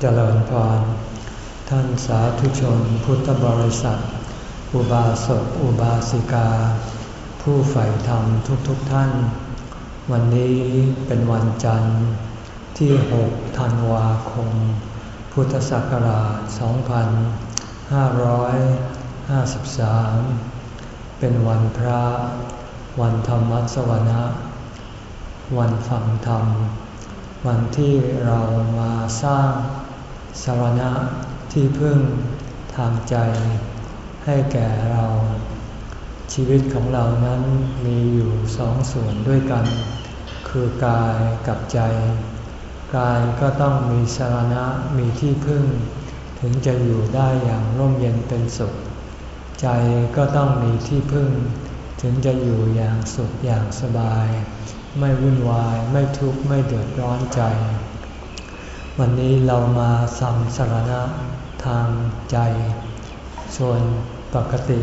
เจริญพร ท่านสาธุชนพุทธบริษัท อุบาสกอุบาสิกา ผู้ใฝ่ธรรมทุกๆทท่าน วันนี้เป็นวันจันทร์ที่ 6 ธันวาคม พุทธศักราช 2553 เป็นวันพระ วันธรรมสวนะ วันฟังธรรม วันที่เรามาสร้างสารณะที่พึ่งทางใจให้แก่เรา ชีวิตของเรานั้นมีอยู่สองส่วนด้วยกัน คือกายกับใจ กายก็ต้องมีสารณะมีที่พึ่ง ถึงจะอยู่ได้อย่างร่มเย็นเป็นสุข ใจก็ต้องมีที่พึ่ง ถึงจะอยู่อย่างสุขอย่างสบาย ไม่วุ่นวาย ไม่ทุกข์ ไม่เดือดร้อนใจ วันนี้เรามาสัมสารณะทางใจ ส่วนปกติ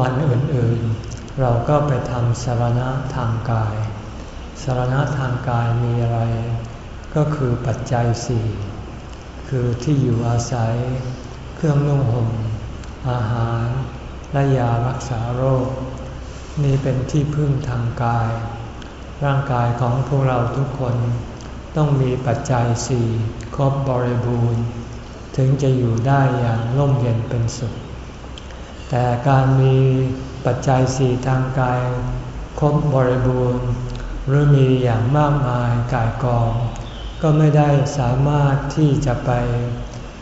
วันอื่นๆ เราก็ไปทำสารณะทางกาย สารณะทางกายมีอะไร ก็คือปัจจัยสี่คือที่อยู่อาศัย เครื่องนุ่งห่ม อาหาร และยารักษาโรค นี่เป็นที่พึ่งทางกาย ร่างกายของพวกเราทุกคน ต้องมีปัจจัยสี่ครบบริบูรณ์ ถึงจะอยู่ได้อย่างร่มเย็นเป็นสุข แต่การมีปัจจัยสี่ทางกายครบบริบูรณ์ หรือมีอย่างมากมายกายกอง ก็ไม่ได้สามารถที่จะไป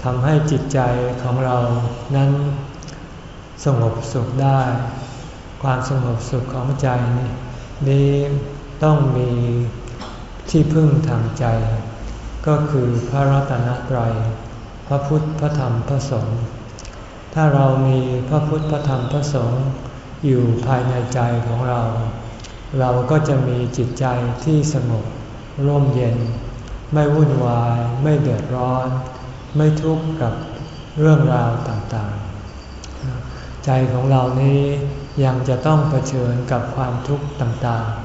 ทำให้จิตใจของเรานั้นสงบสุขได้ ความสงบสุขของใจนี้ ต้องมีที่พึ่งทางใจ ก็คือพระรัตนตรัย พระพุทธพระธรรมพระสงฆ์ถ้าเรามีพระพุทธพระธรรมพระสงฆ์อยู่ภายในใจของเรา เราก็จะมีจิตใจที่สงบร่มเย็น ไม่วุ่นวาย ไม่เดือดร้อน ไม่ทุกข์กับเรื่องราวต่างๆ ใจของเรานี้ยังจะต้องเผชิญกับความทุกข์ต่างๆ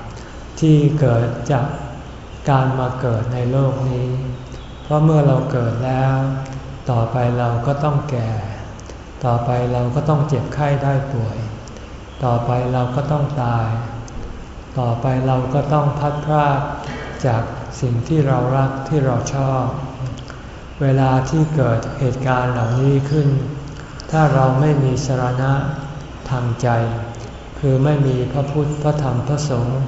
ที่เกิดจากการมาเกิดในโลกนี้ เพราะเมื่อเราเกิดแล้ว ต่อไปเราก็ต้องแก่ ต่อไปเราก็ต้องเจ็บไข้ได้ป่วย ต่อไปเราก็ต้องตาย ต่อไปเราก็ต้องพัดพรากจากสิ่งที่เรารักที่เราชอบ เวลาที่เกิดเหตุการณ์เหล่านี้ขึ้น ถ้าเราไม่มีสรณะทางใจ คือไม่มีพระพุทธพระธรรมพระสงฆ์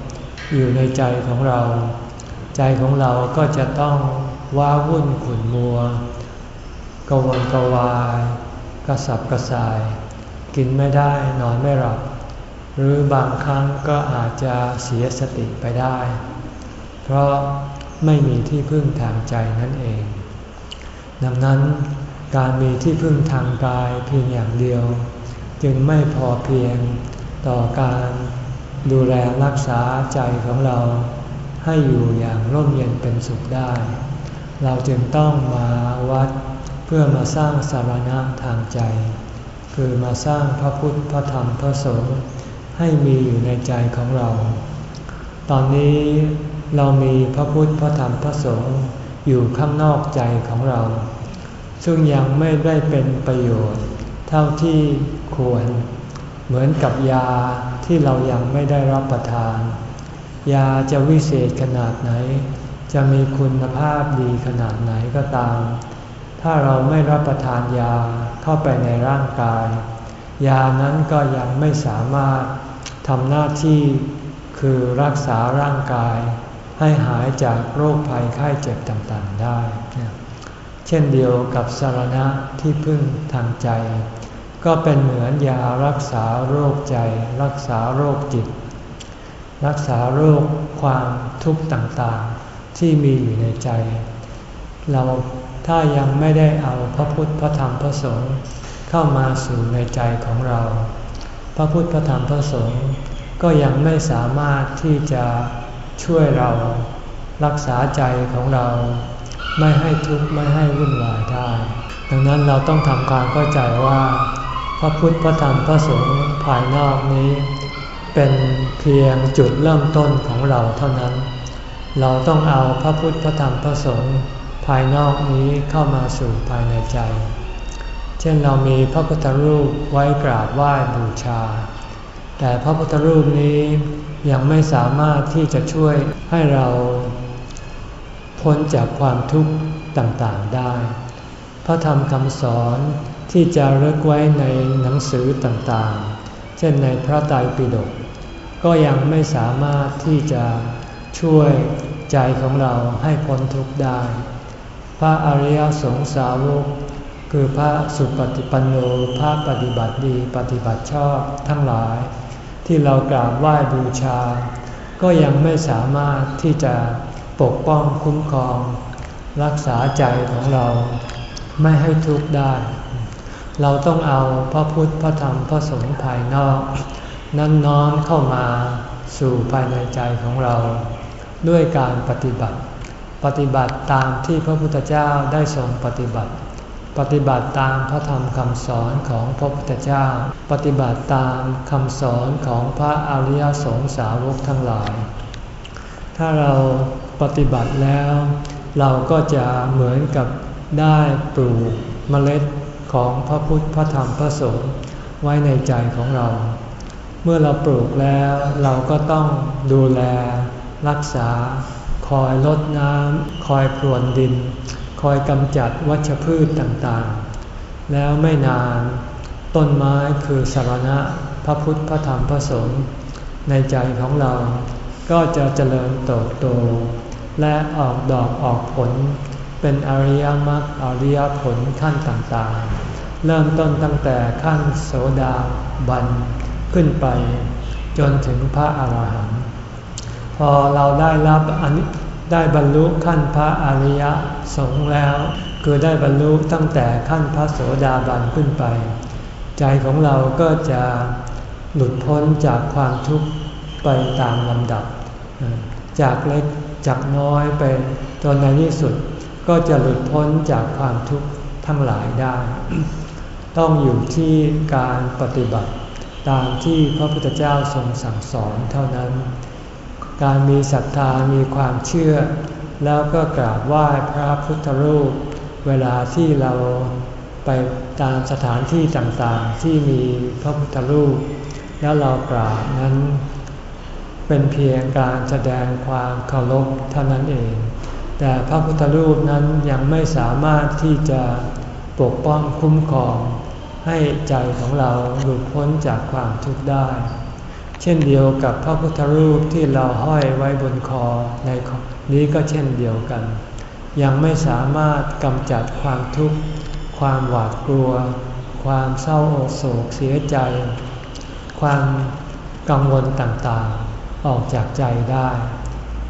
อยู่ในใจของเรา ใจของเราก็จะต้องว้าวุ่นขุ่นมัวกวนกวายกระสับกระส่าย กินไม่ได้นอนไม่หลับ หรือบางครั้งก็อาจจะเสียสติไปได้ เพราะไม่มีที่พึ่งทางใจนั่นเอง ดังนั้นการมีที่พึ่งทางกายเพียงอย่างเดียว จึงไม่พอเพียงต่อการ ดูแลรักษาใจของเราให้อยู่อย่างร่มเย็นเป็นสุขได้ เราจึงต้องมาวัดเพื่อมาสร้างสารณะทางใจ คือมาสร้างพระพุทธพระธรรมพระสงฆ์ให้มีอยู่ในใจของเรา ตอนนี้เรามีพระพุทธพระธรรมพระสงฆ์อยู่ข้างนอกใจของเรา ซึ่งยังไม่ได้เป็นประโยชน์ เท่าที่ควร เหมือนกับยา ที่เรายังไม่ได้รับประทาน ยาจะวิเศษขนาดไหน จะมีคุณภาพดีขนาดไหนก็ตาม ถ้าเราไม่รับประทานยาเข้าไปในร่างกาย ยานั้นก็ยังไม่สามารถทำหน้าที่คือรักษาร่างกาย ให้หายจากโรคภัยไข้เจ็บต่างๆได้ เช่นเดียวกับสารณะที่พึ่งทางใจ ก็เป็นเหมือนยารักษาโรคใจ รักษาโรคจิต รักษาโรคความทุกข์ต่างๆที่มีอยู่ในใจ เราถ้ายังไม่ได้เอาพระพุทธพระธรรมพระสงฆ์เข้ามาสู่ในใจของเรา พระพุทธพระธรรมพระสงฆ์ก็ยังไม่สามารถที่จะช่วยเรารักษาใจของเรา ไม่ให้ทุกข์ไม่ให้วุ่นวายได้ ดังนั้นเราต้องทำความเข้าใจว่า พระพุทธพระธรรมพระสงฆ์ภายนอกนี้ เป็นเพียงจุดเริ่มต้นของเราเท่านั้น เราต้องเอาพระพุทธพระธรรมพระสงฆ์ภายนอกนี้เข้ามาสู่ภายในใจ เช่นเรามีพระพุทธรูปไว้กราบไหว้บูชา แต่พระพุทธรูปนี้ยังไม่สามารถที่จะช่วยให้เราพ้นจากความทุกข์ต่างๆได้ พระธรรมคำสอน ที่จะเลิกไว้ในหนังสือต่างๆ เช่นในพระไตรปิฎก ก็ยังไม่สามารถที่จะช่วยใจของเราให้พ้นทุกข์ได้ พระอริยสงสาวก คือพระสุปฏิปันโน พระปฏิบัติดีปฏิบัติชอบทั้งหลาย ที่เรากราบไหว้บูชา ก็ยังไม่สามารถที่จะปกป้องคุ้มครอง รักษาใจของเราไม่ให้ทุกข์ได้ เราต้องเอาพระพุทธพระธรรมพระสงฆ์ภายนอก นั้นน้อมเข้ามาสู่ภายในใจของเรา ด้วยการปฏิบัติ ปฏิบัติตามที่พระพุทธเจ้าได้ทรงปฏิบัติ ปฏิบัติตามพระธรรมคำสอนของพระพุทธเจ้า ปฏิบัติตามคำสอนของพระอริยสงสาวกทั้งหลาย ถ้าเราปฏิบัติแล้ว เราก็จะเหมือนกับได้ปลูกเมล็ด ของพระพุทธพระธรรมพระสงฆ์ไว้ในใจของเรา เมื่อเราปลูกแล้วเราก็ต้องดูแล รักษา คอยลดน้ำคอยพรวนดิน คอยกำจัดวัชพืชต่างๆ แล้วไม่นาน ต้นไม้คือสารณะพระพุทธพระธรรมพระสงฆ์ในใจของเราก็จะเจริญเติบโต และออกดอกออกผล เป็นอริยมรรคอริยผลขั้นต่างๆ เริ่มต้นตั้งแต่ขั้นโสดาบันขึ้นไป จนถึงพระอาหารหันต์พอเราได้รับอันได้บรรลุขั้นพระอริยสงฆ์แล้ว คือได้บรรลุตั้งแต่ขั้นพระโสดาบันขึ้นไป ใจของเราก็จะหลุดพ้นจากความทุกข์ไปตามลำดับ จากเล็กจากน้อยไปจนในที่สุด ก็จะหลุดพ้นจากความทุกข์ทั้งหลายได้ ต้องอยู่ที่การปฏิบัติตามที่พระพุทธเจ้าทรงสั่งสอนเท่านั้น การมีศรัทธามีความเชื่อ แล้วก็กราบไหว้พระพุทธรูป เวลาที่เราไปตามสถานที่ต่างๆที่มีพระพุทธรูป แล้วเรากราบนั้น เป็นเพียงการแสดงความเคารพเท่านั้นเอง แต่พระพุทธรูปนั้นยังไม่สามารถที่จะปกป้องคุ้มครอง ให้ใจของเราหลุดพ้นจากความทุกข์ได้ เช่นเดียวกับพระพุทธรูปที่เราห้อยไว้บนคอในนี้ก็เช่นเดียวกัน ยังไม่สามารถกำจัดความทุกข์ ความหวาดกลัว ความเศร้าโศกเสียใจ ความกังวลต่างๆ ออกจากใจได้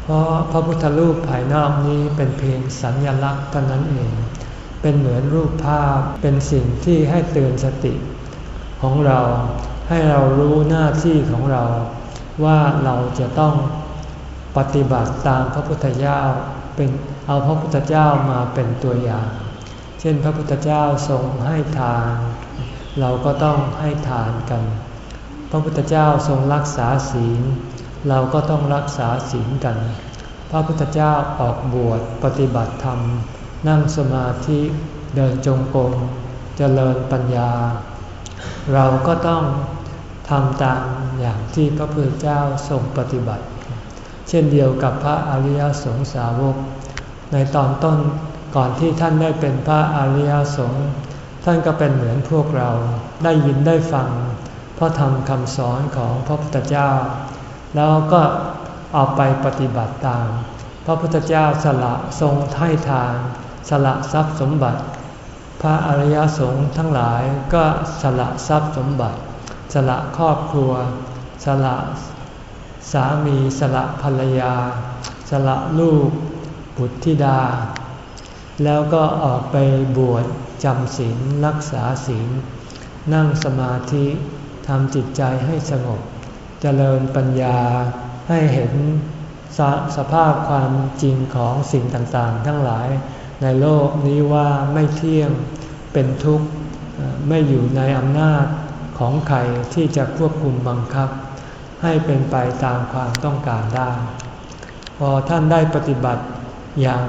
เพราะพระพุทธรูปภายนอกนี้เป็นเพียงสัญญลักษณ์เท่านั้นเอง เป็นเหมือนรูปภาพ เป็นสิ่งที่ให้เตือนสติ ของเรา ให้เรารู้หน้าที่ของเรา ว่าเราจะต้องปฏิบัติตามพระพุทธเจ้า เป็นเอาพระพุทธเจ้ามาเป็นตัวอย่าง เช่นพระพุทธเจ้าทรงให้ทาน เราก็ต้องให้ทานกัน พระพุทธเจ้าทรงรักษาศีล เราก็ต้องรักษาศีลกัน พระพุทธเจ้าออกบวชปฏิบัติธรรม นั่งสมาธิเดินจงกรมเจริญปัญญา เราก็ต้องทำตามอย่างที่พระพุทธเจ้าทรงปฏิบัติ เช่นเดียวกับพระอริยสงสาวก ในตอนต้นก่อนที่ท่านได้เป็นพระอริยสงฆ์ท่านก็เป็นเหมือนพวกเราได้ยินได้ฟังพระธรรมคำสอนของพระพุทธเจ้า แล้วก็เอาไปปฏิบัติตาม พระพุทธเจ้าสละทรงให้ทาน สละทรัพย์สมบัติ พระอริยสงฆ์ทั้งหลายก็สละทรัพย์สมบัติ สละครอบครัว สละสามี สละภรรยา สละลูกบุตรธิดา แล้วก็ออกไปบวชจำศีลรักษาศีลนั่งสมาธิทำจิตใจให้สงบ เจริญปัญญาให้เห็นสสภาพความจริงของสิ่งต่างๆ ทั้งหลายในโลกนี้ว่าไม่เที่ยงเป็นทุกข์ไม่อยู่ในอำนาจของใครที่จะควบคุมบังคับ ให้เป็นไปตามความต้องการได้ พอท่านได้ปฏิบัติอย่าง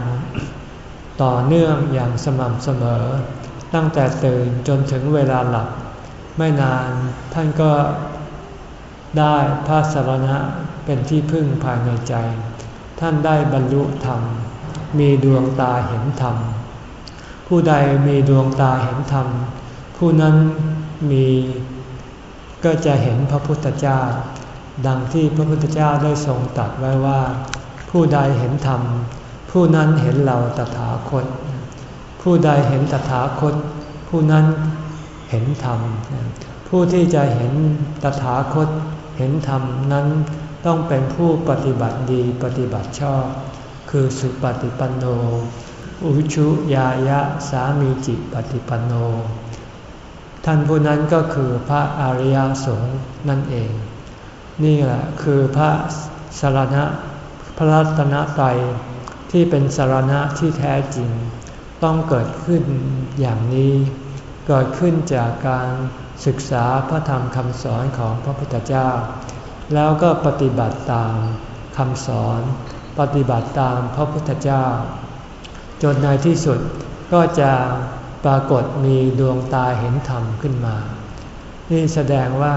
ต่อเนื่องอย่างสม่ำเสมอ ตั้งแต่ตื่นจนถึงเวลาหลับ ไม่นานท่านก็ ได้พระสรณะเป็นที่พึ่งภายในใจ ท่านได้บรรลุธรรม มีดวงตาเห็นธรรม ผู้ใดมีดวงตาเห็นธรรม ผู้นั้นมีก็จะเห็นพระพุทธเจ้า ดังที่พระพุทธเจ้าได้ทรงตรัสไว้ว่า ผู้ใดเห็นธรรม ผู้นั้นเห็นเราตถาคต ผู้ใดเห็นตถาคต ผู้นั้นเห็นธรรม ผู้ที่จะเห็นตถาคต เห็นธรรมนั้นต้องเป็นผู้ปฏิบัติดีปฏิบัติชอบ คือสุปฏิปันโน อุชุยายะสามีจิตปฏิปันโน ท่านผู้นั้นก็คือพระอริยสงฆ์นั่นเอง นี่แหละคือพระสารณะพระรัตนตรัยที่เป็นสารณะที่แท้จริง ต้องเกิดขึ้นอย่างนี้ เกิดขึ้นจากการ ศึกษาพระธรรมคำสอนของพระพุทธเจ้า แล้วก็ปฏิบัติตามคำสอน ปฏิบัติตามพระพุทธเจ้า จนในที่สุดก็จะปรากฏมีดวงตาเห็นธรรมขึ้นมา นี่แสดงว่า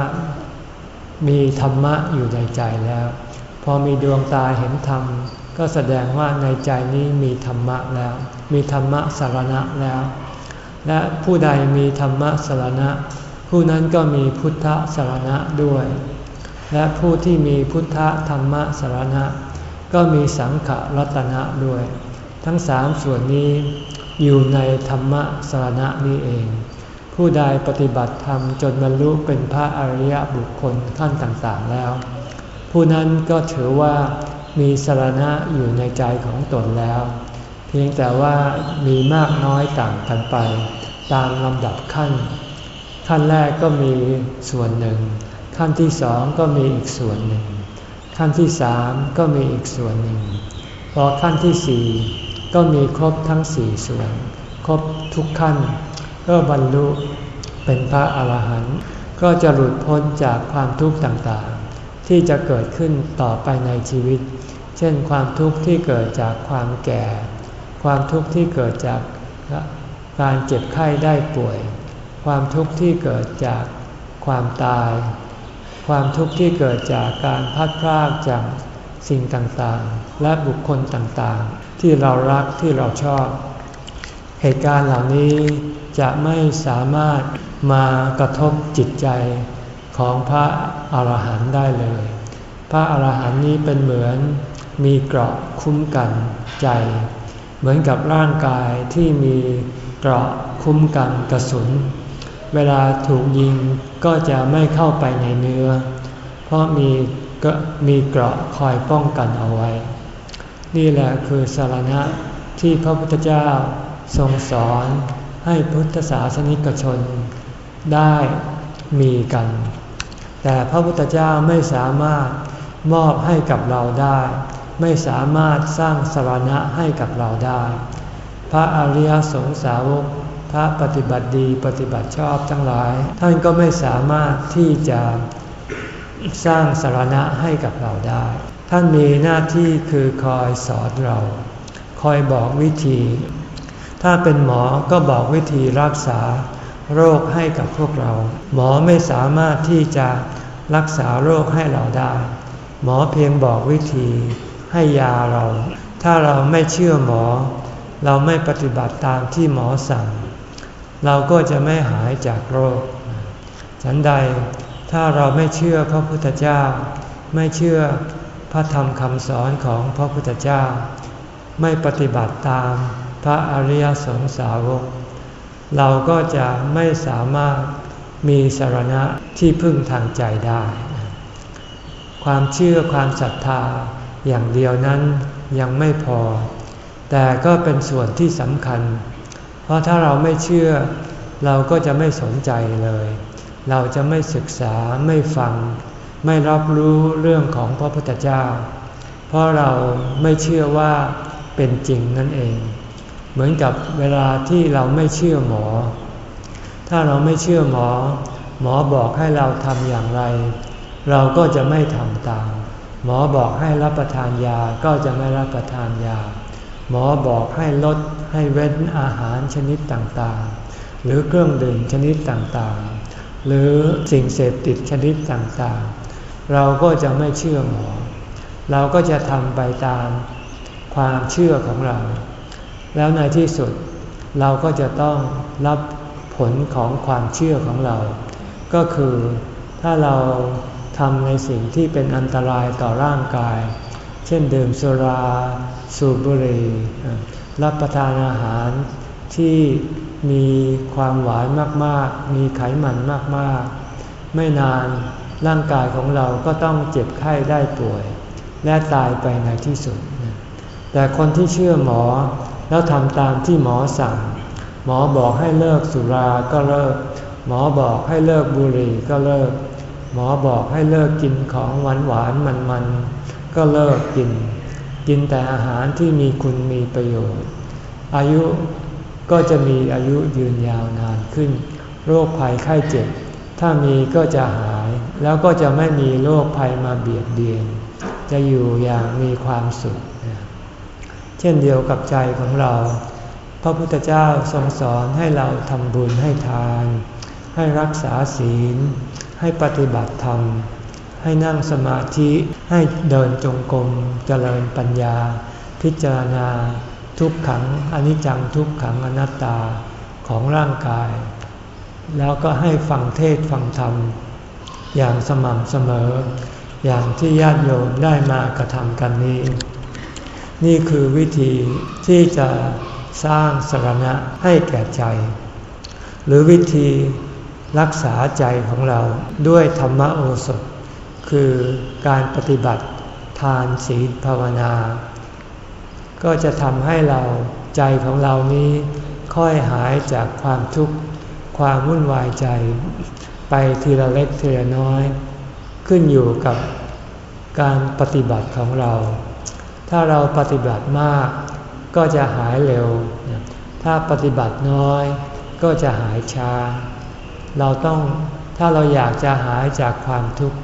มีธรรมะอยู่ในใจแล้ว พอมีดวงตาเห็นธรรม ก็แสดงว่าในใจนี้มีธรรมะแล้ว มีธรรมะสารณะแล้ว และผู้ใดมีธรรมะสารณะ ผู้นั้นก็มีพุทธสารณะด้วย และผู้ที่มีพุทธธรรมสารณะ ก็มีสังขรัตนะด้วย ทั้งสามส่วนนี้อยู่ในธรรมสารณะนี้เอง ผู้ใดปฏิบัติธรรมจนบรรลุเป็นพระอริยบุคคลขั้นต่างๆแล้ว ผู้นั้นก็ถือว่ามีสารณะอยู่ในใจของตนแล้ว เพียงแต่ว่ามีมากน้อยต่างกันไป ตามลำดับขั้น ขั้นแรกก็มีส่วนหนึ่ง ขั้นที่สองก็มีอีกส่วนหนึ่ง ขั้นที่สามก็มีอีกส่วนหนึ่ง พอขั้นที่สี่ก็มีครบทั้งสี่ส่วน ครบทุกขั้น ก็บรรลุเป็นพระอาหารหันต์ก็จะหลุดพ้นจากความทุกข์ต่างๆ ที่จะเกิดขึ้นต่อไปในชีวิต เช่นความทุกข์ที่เกิดจากความแก่ ความทุกข์ที่เกิดจากการเจ็บไข้ได้ป่วย ความทุกข์ที่เกิดจากความตาย ความทุกข์ที่เกิดจากการพัดพรากจากสิ่งต่างๆ และบุคคลต่างๆ ที่เรารักที่เราชอบ เหตุการณ์เหล่านี้จะไม่สามารถมากระทบจิตใจของพระอาหารหันต์ได้เลย พระอาหารหันต์นี้เป็นเหมือนมีเกราะคุ้มกันใจ เหมือนกับร่างกายที่มีเกราะคุ้มกันกระสุน เวลาถูกยิงก็จะไม่เข้าไปในเนื้อ เพราะมีก็มีเกราะคอยป้องกันเอาไว้ นี่แหละคือสารณะที่พระพุทธเจ้าทรงสอนให้พุทธศาสนิกชนได้มีกัน แต่พระพุทธเจ้าไม่สามารถมอบให้กับเราได้ ไม่สามารถสร้างสารณะให้กับเราได้ พระอริยสงสาวก ระปฏิบัติดีปฏิบัติชอบทั้งหลาย ท่านก็ไม่สามารถที่จะสร้างสารณะให้กับเราได้ ท่านมีหน้าที่คือคอยสอนเรา คอยบอกวิธี ถ้าเป็นหมอก็บอกวิธีรักษาโรคให้กับพวกเรา หมอไม่สามารถที่จะรักษาโรคให้เราได้ หมอเพียงบอกวิธีให้ยาเรา ถ้าเราไม่เชื่อหมอ เราไม่ปฏิบัติตามที่หมอสั่ง เราก็จะไม่หายจากโรค ฉันใดถ้าเราไม่เชื่อพระพุทธเจ้า ไม่เชื่อพระธรรมคำสอนของพระพุทธเจ้า ไม่ปฏิบัติตามพระอริยสงสาวก เราก็จะไม่สามารถมีสารณะที่พึ่งทางใจได้ ความเชื่อความศรัทธาอย่างเดียวนั้นยังไม่พอ แต่ก็เป็นส่วนที่สำคัญ เพราะถ้าเราไม่เชื่อ เราก็จะไม่สนใจเลย เราจะไม่ศึกษาไม่ฟัง ไม่รับรู้เรื่องของพระพุทธเจ้า เพราะเราไม่เชื่อว่าเป็นจริงนั่นเอง เหมือนกับเวลาที่เราไม่เชื่อหมอ ถ้าเราไม่เชื่อหมอ หมอบอกให้เราทำอย่างไร เราก็จะไม่ทำตาม หมอบอกให้รับประทานยาก็จะไม่รับประทานยา หมอบอกให้ลดให้เว้นอาหารชนิดต่างๆ หรือเครื่องดื่มชนิดต่างๆ หรือสิ่งเสพติดชนิดต่างๆ เราก็จะไม่เชื่อหมอ เราก็จะทำไปตามความเชื่อของเรา แล้วในที่สุดเราก็จะต้องรับผลของความเชื่อของเรา ก็คือถ้าเราทำในสิ่งที่เป็นอันตรายต่อร่างกาย เช่นดื่มสุรา สูบบุหรี่รับประทานอาหารที่มีความหวานมากๆ มีไขมันมากๆ ไม่นานร่างกายของเราก็ต้องเจ็บไข้ได้ป่วย และตายไปในที่สุด แต่คนที่เชื่อหมอแล้วทำตามที่หมอสั่ง หมอบอกให้เลิกสุราก็เลิก หมอบอกให้เลิกบุหรี่ก็เลิก หมอบอกให้เลิกกินของหวานหวานมันมันก็เลิกกิน กินแต่อาหารที่มีคุณมีประโยชน์ อายุก็จะมีอายุยืนยาวนานขึ้น โรคภัยไข้เจ็บ ถ้ามีก็จะหาย แล้วก็จะไม่มีโรคภัยมาเบียดเบียน จะอยู่อย่างมีความสุข เช่นเดียวกับใจของเรา พระพุทธเจ้าทรงสอนให้เราทำบุญให้ทาน ให้รักษาศีล ให้ปฏิบัติธรรม ให้นั่งสมาธิให้เดินจงกรมเจริญปัญญา พิจารณา ทุกขังอนิจจังทุกขังอนัตตาของร่างกาย แล้วก็ให้ฟังเทศฟังธรรม อย่างสม่ำเสมอ อย่างที่ญาติโยมได้มากระทำกันนี้ นี่คือวิธีที่จะสร้างสรณะให้แก่ใจ หรือวิธีรักษาใจของเราด้วยธรรมโอสถ คือการปฏิบัติทานศีลภาวนา ก็จะทำให้เราใจของเรานี้ค่อยหายจากความทุกข์ความวุ่นวายใจ ไปทีละเล็กทีละน้อย ขึ้นอยู่กับการปฏิบัติของเรา ถ้าเราปฏิบัติมากก็จะหายเร็ว ถ้าปฏิบัติน้อยก็จะหายช้า เราต้องถ้าเราอยากจะหายจากความทุกข์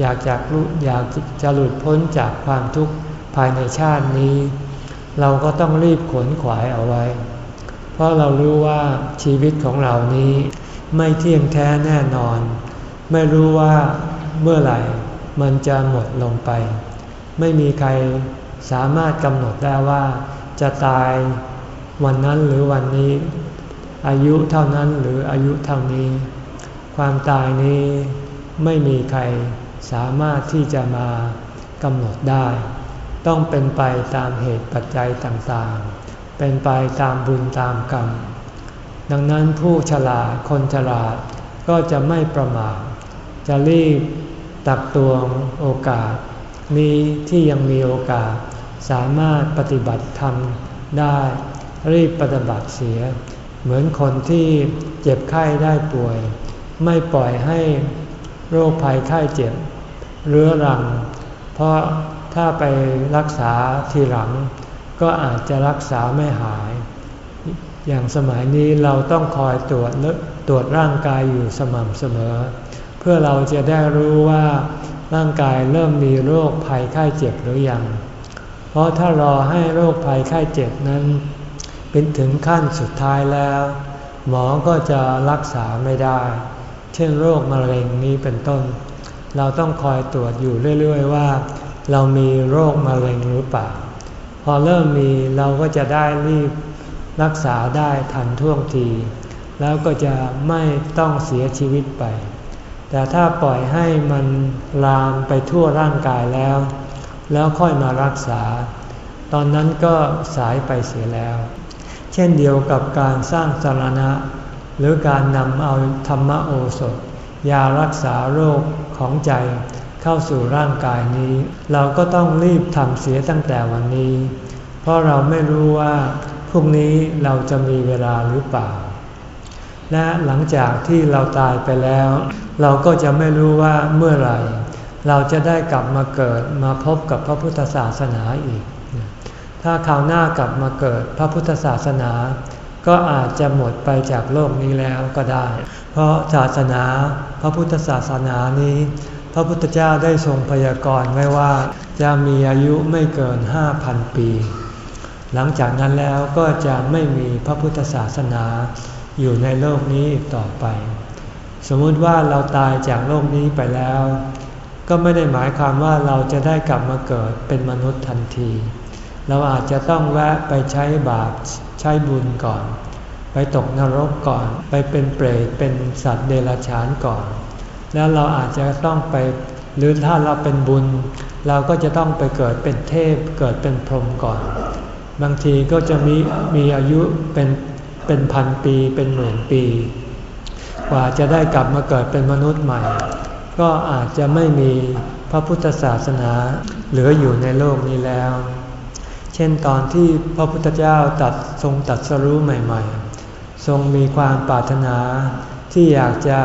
อยากจากอยากจะหลุดพ้นจากความทุกข์ภายในชาตินี้ เราก็ต้องรีบขนขวายเอาไว้ เพราะเรารู้ว่าชีวิตของเรานี้ไม่เที่ยงแท้แน่นอน ไม่รู้ว่าเมื่อไหร่มันจะหมดลงไป ไม่มีใครสามารถกำหนดได้ว่าจะตายวันนั้นหรือวันนี้ อายุเท่านั้นหรืออายุเท่านี้ ความตายนี้ไม่มีใคร สามารถที่จะมากำหนดได้ ต้องเป็นไปตามเหตุปัจจัยต่างๆ เป็นไปตามบุญตามกรรม ดังนั้นผู้ฉลาดคนฉลาดก็จะไม่ประมาทจะรีบตักตวงโอกาส นี้ที่ยังมีโอกาส สามารถปฏิบัติธรรมได้ รีบปฏิบัติเสีย เหมือนคนที่เจ็บไข้ได้ป่วย ไม่ปล่อยให้ โรคภัยไข้เจ็บเรื้อรัง เพราะถ้าไปรักษาทีหลัง ก็อาจจะรักษาไม่หาย อย่างสมัยนี้เราต้องคอยตรวจตรวจร่างกายอยู่สม่ำเสมอ เพื่อเราจะได้รู้ว่าร่างกายเริ่มมีโรคภัยไข้เจ็บหรือยัง เพราะถ้ารอให้โรคภัยไข้เจ็บนั้น เป็นถึงขั้นสุดท้ายแล้ว หมอก็จะรักษาไม่ได้ เช่นโรคมะเร็งนี้เป็นต้น เราต้องคอยตรวจอยู่เรื่อยๆว่า เรามีโรคมะเร็งหรือเปล่า พอเริ่มมีเราก็จะได้รีบรักษาได้ทันท่วงที แล้วก็จะไม่ต้องเสียชีวิตไป แต่ถ้าปล่อยให้มันลามไปทั่วร่างกายแล้ว แล้วค่อยมารักษา ตอนนั้นก็สายไปเสียแล้ว เช่นเดียวกับการสร้างสารณะ หรือการนำเอาธรรมโอสถ ยารักษาโรคของใจเข้าสู่ร่างกายนี้ เราก็ต้องรีบทำเสียตั้งแต่วันนี้ เพราะเราไม่รู้ว่าพรุ่งนี้เราจะมีเวลาหรือเปล่า และหลังจากที่เราตายไปแล้ว เราก็จะไม่รู้ว่าเมื่อไหร่ เราจะได้กลับมาเกิดมาพบกับพระพุทธศาสนาอีก ถ้าคราวหน้ากลับมาเกิดพระพุทธศาสนา ก็อาจจะหมดไปจากโลกนี้แล้วก็ได้ เพราะศาสนาพระพุทธศาสนานี้ พระพุทธเจ้าได้ทรงพยากรณ์ไว้ว่าจะมีอายุไม่เกินห้าพันปี หลังจากนั้นแล้วก็จะไม่มีพระพุทธศาสนาอยู่ในโลกนี้อีกต่อไป สมมุติว่าเราตายจากโลกนี้ไปแล้ว ก็ไม่ได้หมายความว่าเราจะได้กลับมาเกิดเป็นมนุษย์ทันที เราอาจจะต้องแวะไปใช้บาปใช้บุญก่อน ไปตกนรกก่อน ไปเป็นเปรตเป็นสัตว์เดรัจฉานก่อน แล้วเราอาจจะต้องไปหรือถ้าเราเป็นบุญ เราก็จะต้องไปเกิดเป็นเทพเกิดเป็นพรหมก่อน บางทีก็จะมีมีอายุเป็นเป็นพันปีเป็นหมื่นปี กว่าจะได้กลับมาเกิดเป็นมนุษย์ใหม่ ก็อาจจะไม่มีพระพุทธศาสนาเหลืออยู่ในโลกนี้แล้ว เช่นตอนที่พระพุทธเจ้าตัดทรงตัดสรู้ใหม่ๆ ทรงมีความปรารถนาที่อยากจะ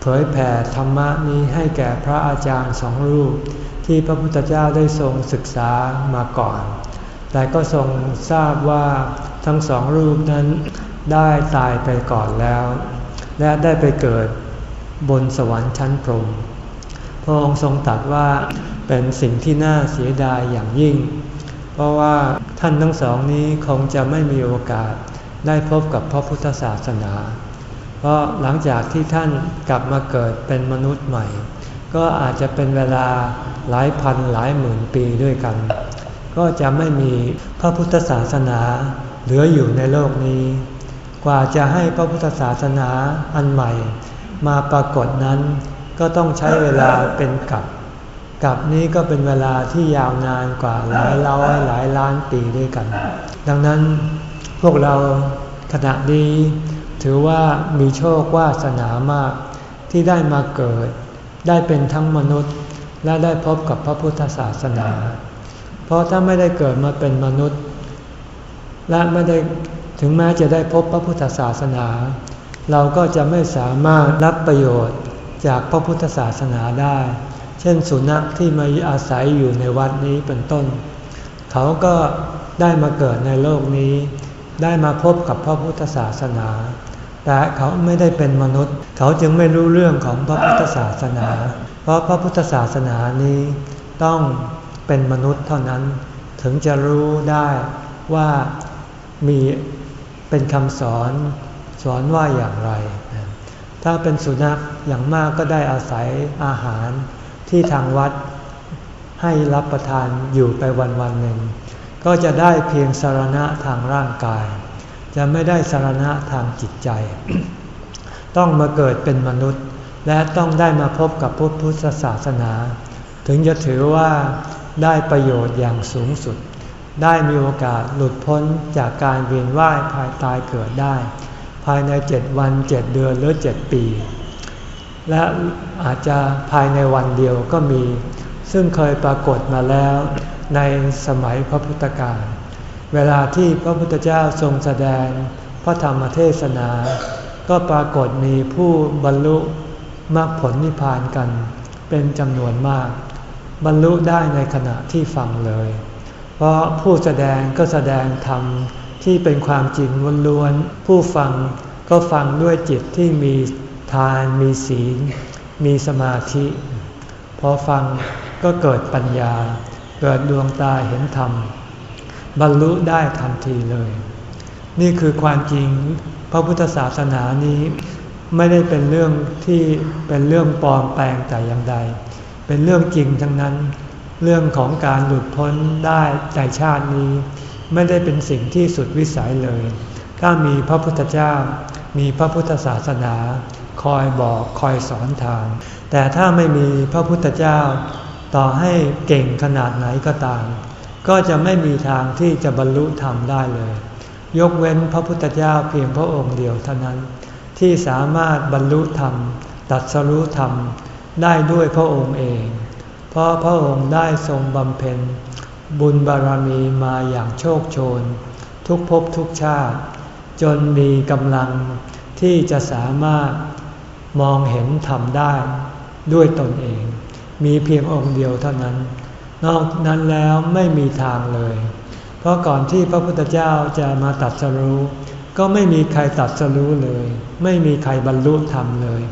เผยแผ่ธรรมะนี้ให้แก่พระอาจารย์สองรูป ที่พระพุทธเจ้าได้ทรงศึกษามาก่อน แต่ก็ทรงทราบว่าทั้งสองรูปนั้นได้ตายไปก่อนแล้ว และได้ไปเกิดบนสวรรค์ชั้นพรหมพระองค์ทรงตรัสว่าเป็นสิ่งที่น่าเสียดายอย่างยิ่ง เพราะว่าท่านทั้งสองนี้คงจะไม่มีโอกาสได้พบกับพระพุทธศาสนา เพราะหลังจากที่ท่านกลับมาเกิดเป็นมนุษย์ใหม่ ก็อาจจะเป็นเวลาหลายพันหลายหมื่นปีด้วยกัน ก็จะไม่มีพระพุทธศาสนาเหลืออยู่ในโลกนี้ กว่าจะให้พระพุทธศาสนาอันใหม่ มาปรากฏนั้นก็ต้องใช้เวลาเป็นกับ กับนี้ก็เป็นเวลาที่ยาวนานกว่าหลายร้อยหลายล้านปีด้วยกัน ดังนั้นพวกเราขณะนี้ถือว่ามีโชควาสนามากที่ได้มาเกิด ได้เป็นทั้งมนุษย์ และได้พบกับพระพุทธศาสนา เพราะถ้าไม่ได้เกิดมาเป็นมนุษย์ และไม่ได้ถึงแม้จะได้พบพระพุทธศาสนา เราก็จะไม่สามารถรับประโยชน์จากพระพุทธศาสนาได้ เช่นสุนัขที่มาอาศัยอยู่ในวัดนี้เป็นต้น เขาก็ได้มาเกิดในโลกนี้ ได้มาพบกับพระพุทธศาสนา แต่เขาไม่ได้เป็นมนุษย์ เขาจึงไม่รู้เรื่องของพระพุทธศาสนา เพราะพระพุทธศาสนานี้ต้องเป็นมนุษย์เท่านั้น ถึงจะรู้ได้ว่ามีเป็นคำสอนสอนว่าอย่างไร ถ้าเป็นสุนัขอย่างมากก็ได้อาศัยอาหาร ที่ทางวัดให้รับประทานอยู่ไปวันวันหนึ่ง ก็จะได้เพียงสารณะทางร่างกาย จะไม่ได้สารณะทางจิตใจ ต้องมาเกิดเป็นมนุษย์ และต้องได้มาพบกับพระพุทธศาสนา ถึงจะถือว่าได้ประโยชน์อย่างสูงสุด ได้มีโอกาสหลุดพ้นจากการเวียนว่ายภายตายเกิดได้ ภายในเจ็ดวันเจ็ดเดือนหรือเจ็ดปี และอาจจะภายในวันเดียวก็มี ซึ่งเคยปรากฏมาแล้วในสมัยพระพุทธกาลเวลาที่พระพุทธเจ้าทรงแสดงพระธรรมเทศนา ก็ปรากฏมีผู้บรรลุมรรคผลนิพพานกัน เป็นจำนวนมาก บรรลุได้ในขณะที่ฟังเลย เพราะผู้แสดงก็แสดงธรรมที่เป็นความจริงล้วนๆผู้ฟังก็ฟังด้วยจิตที่มี ทานมีศีล มีสมาธิพอฟังก็เกิดปัญญา เกิดดวงตาเห็นธรรม บรรลุได้ทันทีเลย นี่คือความจริงพระพุทธศาสนานี้ไม่ได้เป็นเรื่องที่เป็นเรื่องปลอมแปลงแต่อย่างใด เป็นเรื่องจริงทั้งนั้น เรื่องของการหลุดพ้นได้ในชาตินี้ ไม่ได้เป็นสิ่งที่สุดวิสัยเลย ถ้ามีพระพุทธเจ้ามีพระพุทธศาสนา คอยบอกคอยสอนทาง แต่ถ้าไม่มีพระพุทธเจ้า ต่อให้เก่งขนาดไหนก็ตาม ก็จะไม่มีทางที่จะบรรลุธรรมได้เลย ยกเว้นพระพุทธเจ้าเพียงพระองค์เดียวเท่านั้น ที่สามารถบรรลุธรรมตัดสรู้ธรรมได้ด้วยพระองค์เอง เพราะพระองค์ได้ทรงบำเพ็ญ บุญบารมีมาอย่างโชคโชน ทุกภพทุกชาติ จนมีกำลังที่จะสามารถ มองเห็นธรรมได้ด้วยตนเอง มีเพียงองค์เดียวเท่านั้น นอกนั้นแล้วไม่มีทางเลย เพราะก่อนที่พระพุทธเจ้าจะมาตัดสรู้ ก็ไม่มีใครตัดสรู้เลย ไม่มีใครบรรลุธรรมเลย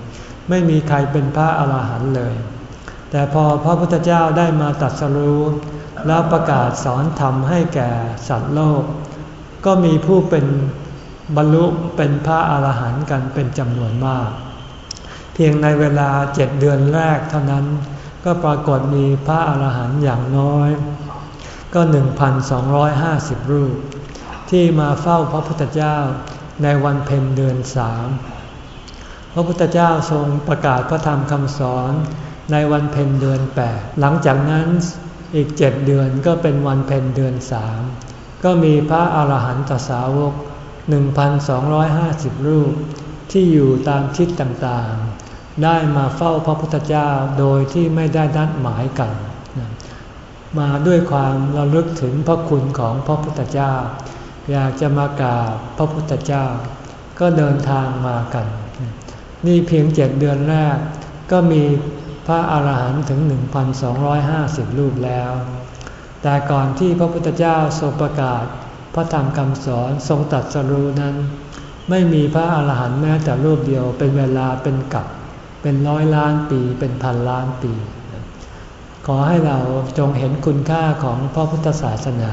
ไม่มีใครเป็นพระอาหารหันต์เลย แต่พอพระพุทธเจ้าได้มาตัดสรู้แล้วประกาศสอนธรรมให้แก่สัตว์โลก ก็มีผู้เป็นบรรลุเป็นพระอาหารหันต์กันเป็นจำนวนมาก เพียงในเวลาเจ็ดเดือนแรกเท่านั้น ก็ปรากฏมีพระอาหารหันต์อย่างน้อย ก็ 1,250 รูป ที่มาเฝ้าพระพุทธเจ้าในวันเพ็ญเดือนสามพระพุทธเจ้าทรงประกาศพระธรรมคำสอนในวันเพ็ญเดือนแปดหลังจากนั้นอีกเจ็ดเดือนก็เป็นวันเพ็ญเดือนสามก็มีพระอาหารหันตสาวก 1,250 รูป ที่อยู่ตามทิศต่างๆ ได้มาเฝ้าพระพุทธเจ้าโดยที่ไม่ได้นัดหมายกัน มาด้วยความระลึกถึงพระคุณของพระพุทธเจ้า อยากจะมากราบพระพุทธเจ้า ก็เดินทางมากัน นี่เพียงเจ็ดเดือนแรก ก็มีพระอาหารหันต์ถึง 1,250 รูปแล้ว แต่ก่อนที่พระพุทธเจ้าทรงประกาศพระธรรมคำสอนทรงตัดสรูนั้น ไม่มีพระอาหารหันต์แม้แต่รูปเดียวเป็นเวลาเป็นกับ เป็นร้อยล้านปี เป็นพันล้านปี ขอให้เราจงเห็นคุณค่าของพระพุทธศาสนา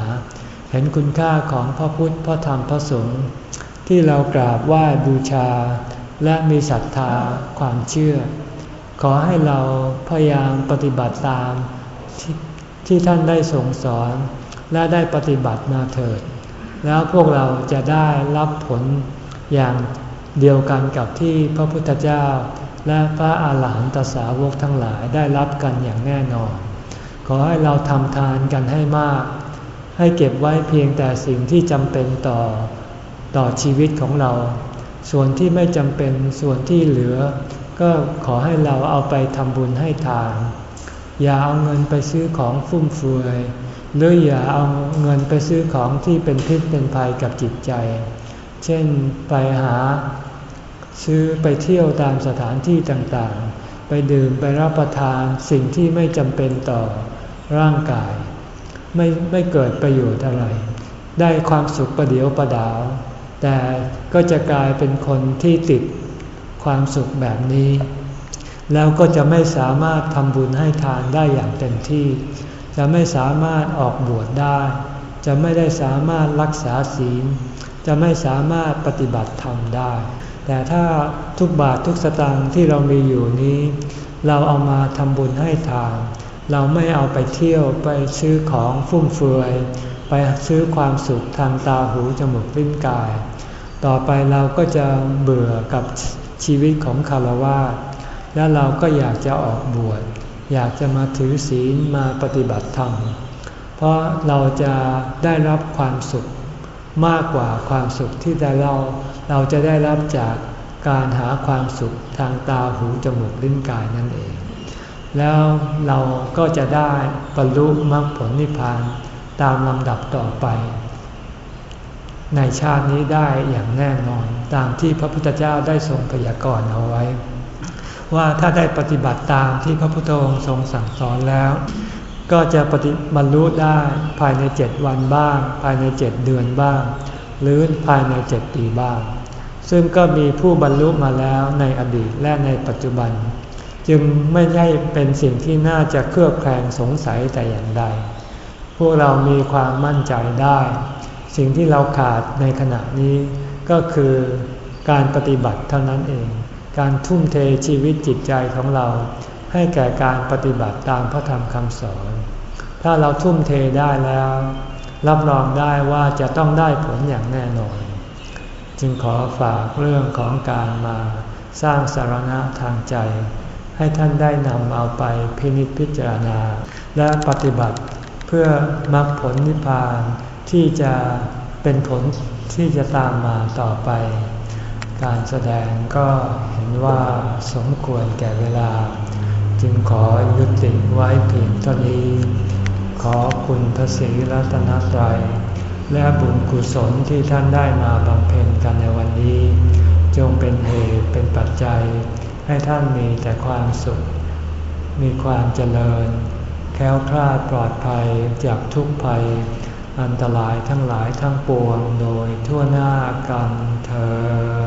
เห็นคุณค่าของพระพุทธ พระธรรม พระสงฆ์ที่เรากราบไหว้บูชา และมีศรัทธาความเชื่อ ขอให้เราพยายามปฏิบัติตามทที่ท่านได้ส่งสอนและได้ปฏิบัติมาเถิด แล้วพวกเราจะได้รับผลอย่างเดียวกันกับที่พระพุทธเจ้า และพระอาหารหันตสาวกทั้งหลายได้รับกันอย่างแน่นอน ขอให้เราทำทานกันให้มาก ให้เก็บไว้เพียงแต่สิ่งที่จำเป็นต่อต่อชีวิตของเรา ส่วนที่ไม่จำเป็นส่วนที่เหลือ ก็ขอให้เราเอาไปทำบุญให้ทาน อย่าเอาเงินไปซื้อของฟุ่มเฟือย หรืออย่าเอาเงินไปซื้อของที่เป็นพิษเป็นภัยกับจิตใจ เช่นไปหา ซื้อไปเที่ยวตามสถานที่ต่างๆ ไปดื่มไปรับประทานสิ่งที่ไม่จำเป็นต่อร่างกาย ไม่ไม่เกิดประโยชน์อะไร ได้ความสุขประเดียวประดาว แต่ก็จะกลายเป็นคนที่ติดความสุขแบบนี้ แล้วก็จะไม่สามารถทำบุญให้ทานได้อย่างเต็มที่ จะไม่สามารถออกบวชได้ จะไม่ได้สามารถรักษาศีล จะไม่สามารถปฏิบัติธรรมได้ แต่ถ้าทุกบาททุกสตางค์ที่เรามีอยู่นี้ เราเอามาทำบุญให้ทาน เราไม่เอาไปเที่ยวไปซื้อของฟุ่มเฟือย ไปซื้อความสุขทางตาหูจมูกลิ้นกาย ต่อไปเราก็จะเบื่อกับชีวิตของคารวะและเราก็อยากจะออกบวช อยากจะมาถือศีลมาปฏิบัติธรรม เพราะเราจะได้รับความสุข มากกว่าความสุขที่ได้เราเราจะได้รับจากการหาความสุขทางตาหูจมูกลิ้นกายนั่นเอง แล้วเราก็จะได้บรรลุมรรคผลนิพพานตามลำดับต่อไป ในชาตินี้ได้อย่างแน่นอนตามที่พระพุทธเจ้าได้ทรงพยากรณ์เอาไว้ ว่าถ้าได้ปฏิบัติตามที่พระพุทธองค์ทรงสั่งสอนแล้ว ก็จะปฏิบรรลุได้ภายในเจ็ดวันบ้าง ภายในเจ็ดเดือนบ้าง หรือภายในเจ็ดปีบ้าง ซึ่งก็มีผู้บรรลุมาแล้วในอดีตและในปัจจุบัน จึงไม่ใช่เป็นสิ่งที่น่าจะเครือบแคลงสงสัยแต่อย่างใด พวกเรามีความมั่นใจได้ สิ่งที่เราขาดในขณะนี้ก็คือการปฏิบัติเท่านั้นเอง การทุ่มเทชีวิตจิตใจของเราให้แก่การปฏิบัติตามพระธรรมคำสอน ถ้าเราทุ่มเทได้แล้ว รับรองได้ว่าจะต้องได้ผลอย่างแน่นอน จึงขอฝากเรื่องของการมาสร้างสารณะทางใจ ให้ท่านได้นำเอาไปพินิจพิจารณา และปฏิบัติเพื่อมรรคผลนิพพานที่จะเป็นผลที่จะตามมาต่อไป การแสดงก็เห็นว่าสมควรแก่เวลา จึงขอยุติไว้เพียงเท่านี้ ขอคุณพระศรีรัตนตรัย และบุญกุศลที่ท่านได้มาบำเพ็ญกันในวันนี้ จงเป็นเหตุเป็นปัจจัย ให้ท่านมีแต่ความสุข มีความเจริญ แค้วคลาดปลอดภัยจากทุกภัย อันตรายทั้งหลายทั้งปวงโดยทั่วหน้ากันเธอ